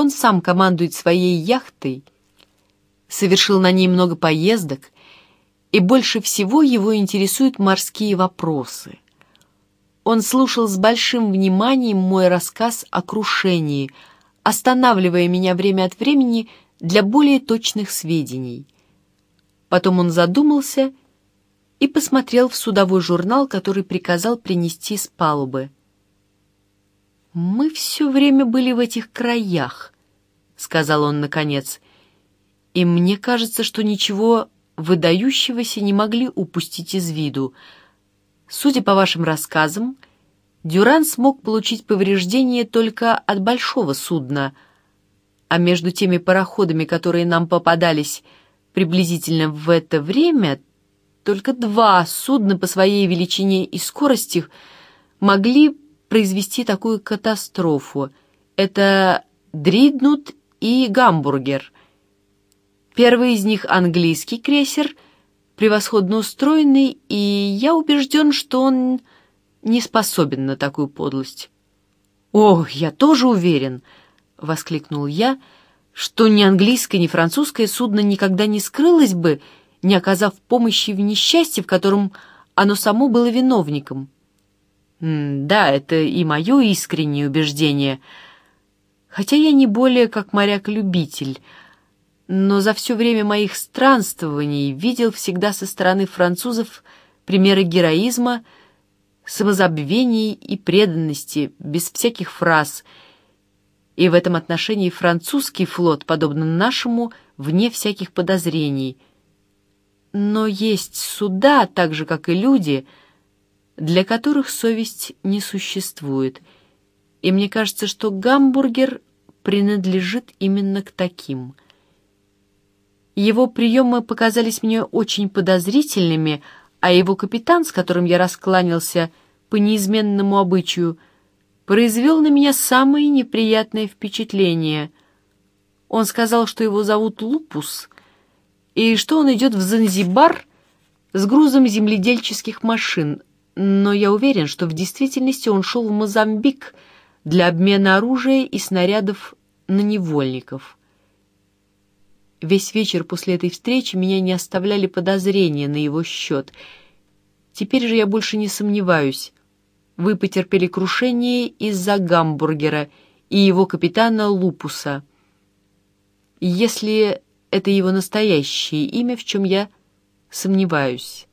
Он сам командует своей яхтой, совершил на ней много поездок, и больше всего его интересуют морские вопросы. Он слушал с большим вниманием мой рассказ о крушении, останавливая меня время от времени для более точных сведений. Потом он задумался и посмотрел в судовой журнал, который приказал принести с палубы. «Мы все время были в этих краях», — сказал он наконец, — «и мне кажется, что ничего выдающегося не могли упустить из виду. Судя по вашим рассказам, Дюран смог получить повреждения только от большого судна, а между теми пароходами, которые нам попадались приблизительно в это время, только два судна по своей величине и скорости могли произвести такую катастрофу. Это Дриднут и Гамбургер. Первый из них английский крейсер, превосходно устроенный, и я убежден, что он не способен на такую подлость. «Ох, я тоже уверен!» — воскликнул я, что ни английское, ни французское судно никогда не скрылось бы, не оказав помощи в несчастье, в котором оно само было виновником. Да, это и мое искреннее убеждение, хотя я не более как моряк-любитель, но за все время моих странствований видел всегда со стороны французов примеры героизма, самозабвений и преданности, без всяких фраз, и в этом отношении французский флот, подобно нашему, вне всяких подозрений — но есть суда, так же, как и люди, для которых совесть не существует. И мне кажется, что гамбургер принадлежит именно к таким. Его приемы показались мне очень подозрительными, а его капитан, с которым я раскланялся по неизменному обычаю, произвел на меня самое неприятное впечатление. Он сказал, что его зовут Лупус — и что он идет в Занзибар с грузом земледельческих машин, но я уверен, что в действительности он шел в Мозамбик для обмена оружия и снарядов на невольников. Весь вечер после этой встречи меня не оставляли подозрения на его счет. Теперь же я больше не сомневаюсь. Вы потерпели крушение из-за гамбургера и его капитана Лупуса. Если это его настоящее имя, в чем я сомневаюсь.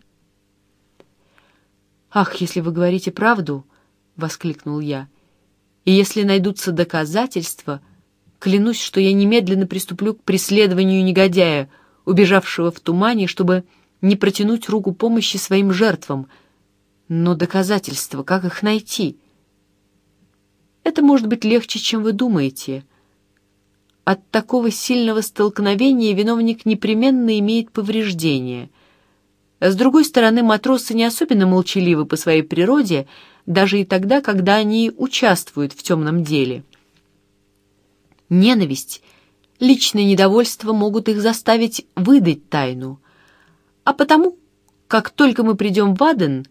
«Ах, если вы говорите правду!» — воскликнул я. «И если найдутся доказательства, клянусь, что я немедленно приступлю к преследованию негодяя, убежавшего в тумане, чтобы не протянуть руку помощи своим жертвам. Но доказательства, как их найти?» «Это может быть легче, чем вы думаете», — от такого сильного столкновения виновник непременно имеет повреждения. С другой стороны, матросы не особенно молчаливы по своей природе, даже и тогда, когда они участвуют в темном деле. Ненависть, личное недовольство могут их заставить выдать тайну. А потому, как только мы придем в Аден,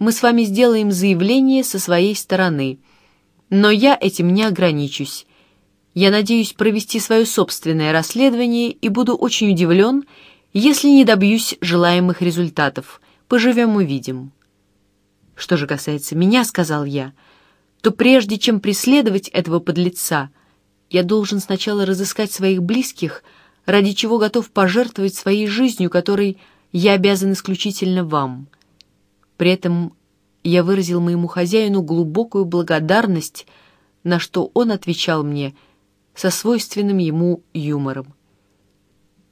мы с вами сделаем заявление со своей стороны. Но я этим не ограничусь. Я надеюсь провести свое собственное расследование и буду очень удивлен, если не добьюсь желаемых результатов. Поживем — увидим. Что же касается меня, — сказал я, — то прежде чем преследовать этого подлеца, я должен сначала разыскать своих близких, ради чего готов пожертвовать своей жизнью, которой я обязан исключительно вам. При этом я выразил моему хозяину глубокую благодарность, на что он отвечал мне — со свойственным ему юмором.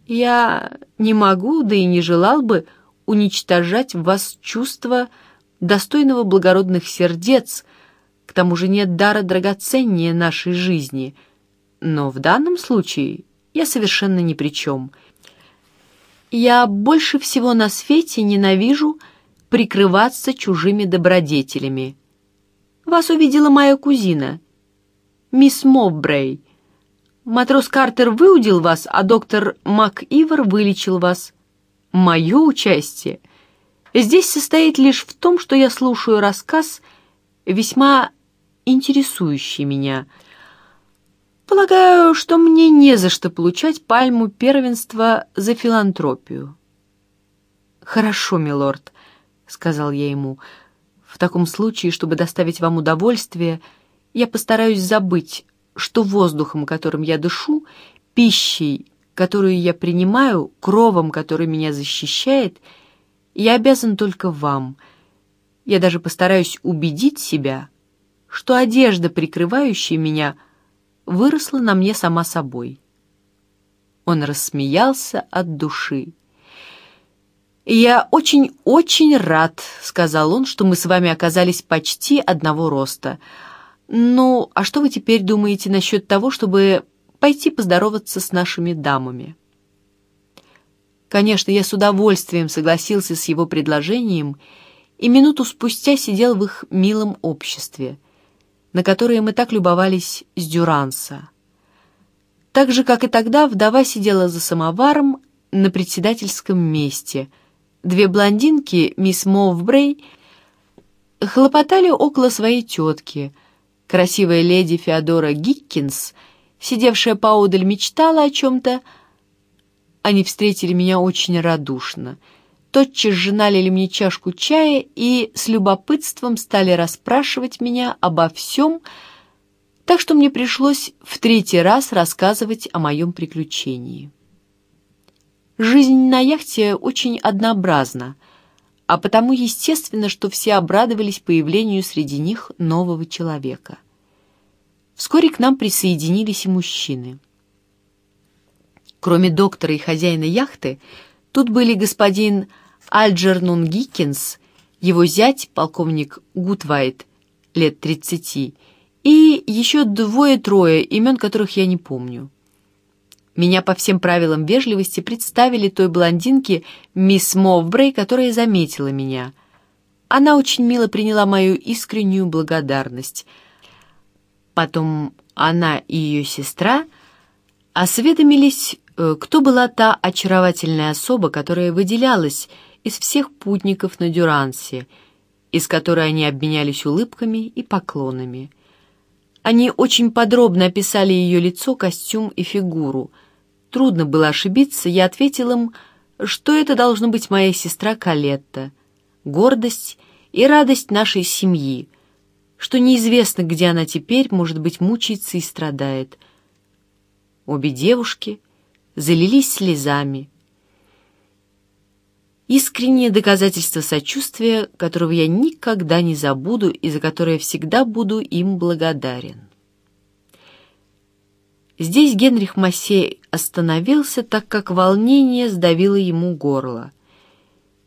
«Я не могу, да и не желал бы уничтожать в вас чувство достойного благородных сердец, к тому же нет дара драгоценнее нашей жизни, но в данном случае я совершенно ни при чем. Я больше всего на свете ненавижу прикрываться чужими добродетелями. Вас увидела моя кузина, мисс Мовбрей, Матрос Картер выудил вас, а доктор МакИвор вылечил вас. Мое участие здесь состоит лишь в том, что я слушаю рассказ, весьма интересующий меня. Полагаю, что мне не за что получать пальму первенства за филантропию. «Хорошо, милорд», — сказал я ему, — «в таком случае, чтобы доставить вам удовольствие, я постараюсь забыть, что воздухом, которым я дышу, пищей, которую я принимаю, кровом, который меня защищает, я обязан только вам. Я даже постараюсь убедить себя, что одежда, прикрывающая меня, выросла на мне сама собой». Он рассмеялся от души. «Я очень-очень рад», — сказал он, — «что мы с вами оказались почти одного роста. Ну, а что вы теперь думаете насчет того, чтобы пойти поздороваться с нашими дамами?» Конечно, я с удовольствием согласился с его предложением и минуту спустя сидел в их милом обществе, на которое мы так любовались с Дюранса. Так же, как и тогда, вдова сидела за самоваром на председательском месте — Две блондинки, мисс Мовбрей, хлопотали около своей тетки. Красивая леди Феодора Гиккинс, сидевшая поодаль, мечтала о чем-то. Они встретили меня очень радушно. Тотчас же налили мне чашку чая и с любопытством стали расспрашивать меня обо всем, так что мне пришлось в третий раз рассказывать о моем приключении. Жизнь на яхте очень однообразна, а потому естественно, что все обрадовались появлению среди них нового человека. Вскоре к нам присоединились и мужчины. Кроме доктора и хозяина яхты, тут были господин Альджернун Гиккинс, его зять, полковник Гутвайт, лет тридцати, и еще двое-трое, имен которых я не помню. Меня по всем правилам вежливости представили той блондинке мисс Мовбрей, которая заметила меня. Она очень мило приняла мою искреннюю благодарность. Потом она и ее сестра осведомились, кто была та очаровательная особа, которая выделялась из всех путников на Дюрансе, из которой они обменялись улыбками и поклонами. Они очень подробно описали ее лицо, костюм и фигуру — трудно было ошибиться, я ответил им, что это должно быть моя сестра Калетта, гордость и радость нашей семьи, что неизвестно, где она теперь, может быть, мучается и страдает. Обе девушки залились слезами. Искреннее доказательство сочувствия, которого я никогда не забуду и за которое всегда буду им благодарен. Здесь Генрих Массей остановился, так как волнение сдавило ему горло.